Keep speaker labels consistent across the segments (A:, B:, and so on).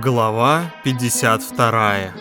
A: Глава 52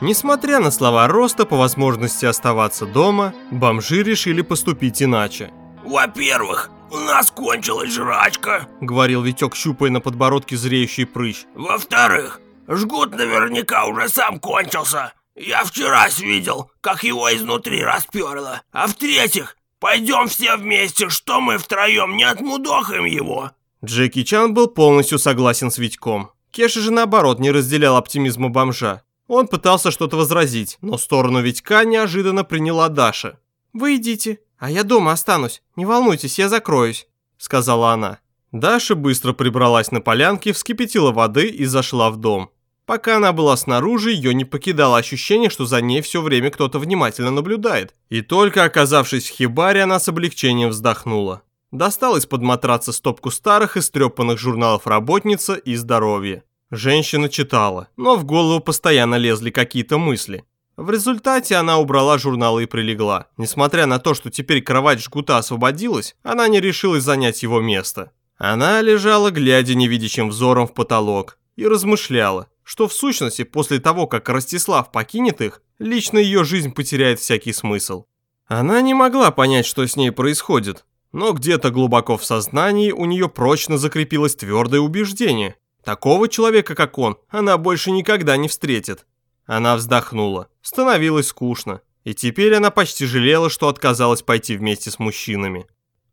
A: Несмотря на слова Роста по возможности оставаться дома, бомжи решили поступить иначе.
B: Во-первых, у нас кончилась жрачка.
A: Говорил Витек, щупая на подбородке зреющий прыщ.
B: Во-вторых, жгут наверняка уже сам кончился. Я вчера видел, как его изнутри расперло. А в-третьих, пойдем все вместе, что мы втроем не отмудохаем его.
A: Джеки Чан был полностью согласен с Витьком. Кеша же наоборот не разделял оптимизма бомжа. Он пытался что-то возразить, но сторону Витька неожиданно приняла Даша. «Вы идите, а я дома останусь. Не волнуйтесь, я закроюсь», — сказала она. Даша быстро прибралась на полянке, вскипятила воды и зашла в дом. Пока она была снаружи, ее не покидало ощущение, что за ней все время кто-то внимательно наблюдает. И только оказавшись в хибаре, она с облегчением вздохнула. Достала из-под матраца стопку старых и стрепанных журналов «Работница» и «Здоровье». Женщина читала, но в голову постоянно лезли какие-то мысли. В результате она убрала журналы и прилегла. Несмотря на то, что теперь кровать жгута освободилась, она не решилась занять его место. Она лежала, глядя невидящим взором в потолок, и размышляла, что в сущности после того, как Ростислав покинет их, лично ее жизнь потеряет всякий смысл. Она не могла понять, что с ней происходит, но где-то глубоко в сознании у нее прочно закрепилось твердое убеждение. Такого человека, как он, она больше никогда не встретит. Она вздохнула. Становилось скучно. И теперь она почти жалела, что отказалась пойти вместе с мужчинами.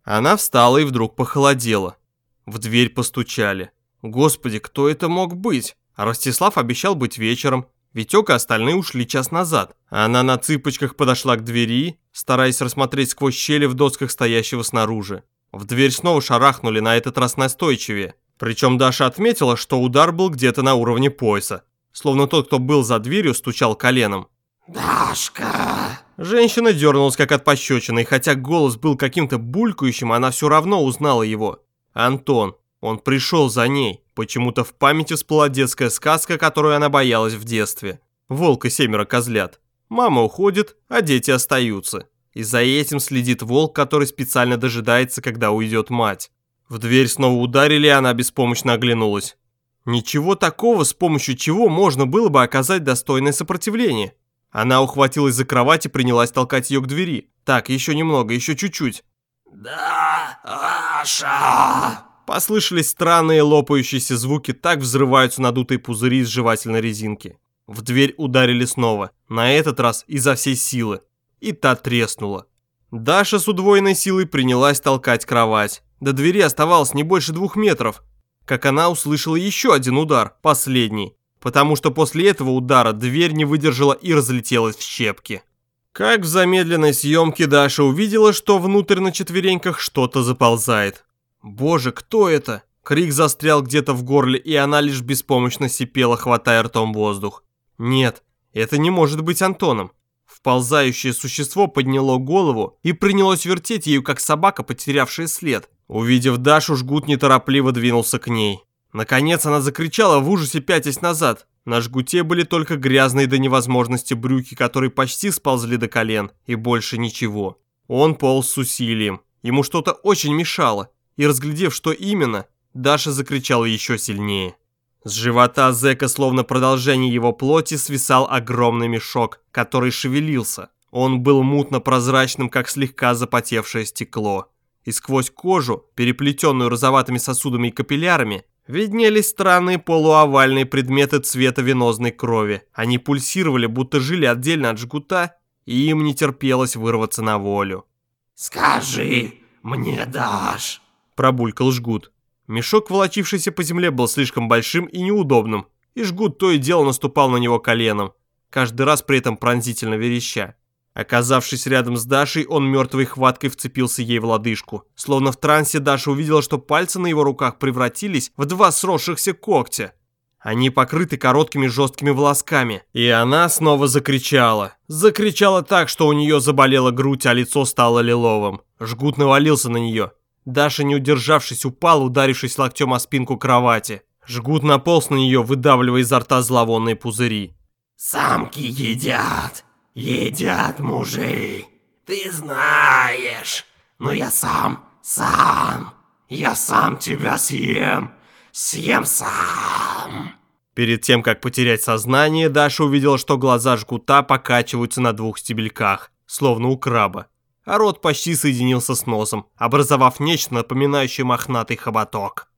A: Она встала и вдруг похолодела. В дверь постучали. Господи, кто это мог быть? Ростислав обещал быть вечером. Витек и остальные ушли час назад. Она на цыпочках подошла к двери, стараясь рассмотреть сквозь щели в досках стоящего снаружи. В дверь снова шарахнули, на этот раз настойчивее. Причем Даша отметила, что удар был где-то на уровне пояса. Словно тот, кто был за дверью, стучал коленом.
B: «Дашка!»
A: Женщина дернулась как от пощечины, и хотя голос был каким-то булькающим, она все равно узнала его. Антон. Он пришел за ней. Почему-то в памяти всплыла детская сказка, которую она боялась в детстве. Волк и семеро козлят. Мама уходит, а дети остаются. И за этим следит волк, который специально дожидается, когда уйдет мать. В дверь снова ударили, и она беспомощно оглянулась. Ничего такого, с помощью чего можно было бы оказать достойное сопротивление. Она ухватилась за кровать и принялась толкать ее к двери. Так, еще немного, еще чуть-чуть.
B: «Да, Аша!»
A: Послышались странные лопающиеся звуки, так взрываются надутые пузыри из жевательной резинки. В дверь ударили снова, на этот раз изо всей силы. И та треснула. Даша с удвоенной силой принялась толкать кровать. До двери оставалось не больше двух метров, как она услышала еще один удар, последний, потому что после этого удара дверь не выдержала и разлетелась в щепки. Как в замедленной съемке Даша увидела, что внутрь на четвереньках что-то заползает. Боже, кто это? Крик застрял где-то в горле, и она лишь беспомощно сипела, хватая ртом воздух. Нет, это не может быть Антоном. Вползающее существо подняло голову и принялось вертеть ею, как собака, потерявшая след. Увидев Дашу, жгут неторопливо двинулся к ней. Наконец она закричала в ужасе, пятясь назад. На жгуте были только грязные до невозможности брюки, которые почти сползли до колен, и больше ничего. Он полз с усилием. Ему что-то очень мешало и, разглядев, что именно, Даша закричала еще сильнее. С живота зэка, словно продолжение его плоти, свисал огромный мешок, который шевелился. Он был мутно-прозрачным, как слегка запотевшее стекло. И сквозь кожу, переплетенную розоватыми сосудами и капиллярами, виднелись странные полуовальные предметы цвета венозной крови. Они пульсировали, будто жили отдельно от жгута, и им не терпелось вырваться на волю.
B: «Скажи мне, Даш!»
A: Пробулькал жгут. Мешок, волочившийся по земле, был слишком большим и неудобным, и жгут то и дело наступал на него коленом, каждый раз при этом пронзительно вереща. Оказавшись рядом с Дашей, он мертвой хваткой вцепился ей в лодыжку. Словно в трансе Даша увидела, что пальцы на его руках превратились в два сросшихся когтя. Они покрыты короткими жесткими волосками. И она снова закричала. Закричала так, что у нее заболела грудь, а лицо стало лиловым. Жгут навалился на нее. Даша, не удержавшись, упал, ударившись локтем о спинку кровати. Жгут наполз на нее, выдавливая изо рта зловонные пузыри.
B: «Самки едят! Едят мужей, Ты знаешь! Но я сам, сам! Я сам тебя съем! Съем сам!»
A: Перед тем, как потерять сознание, Даша увидела, что глаза жгута покачиваются на двух стебельках, словно у краба а рот почти соединился с носом, образовав нечто напоминающее мохнатый хоботок.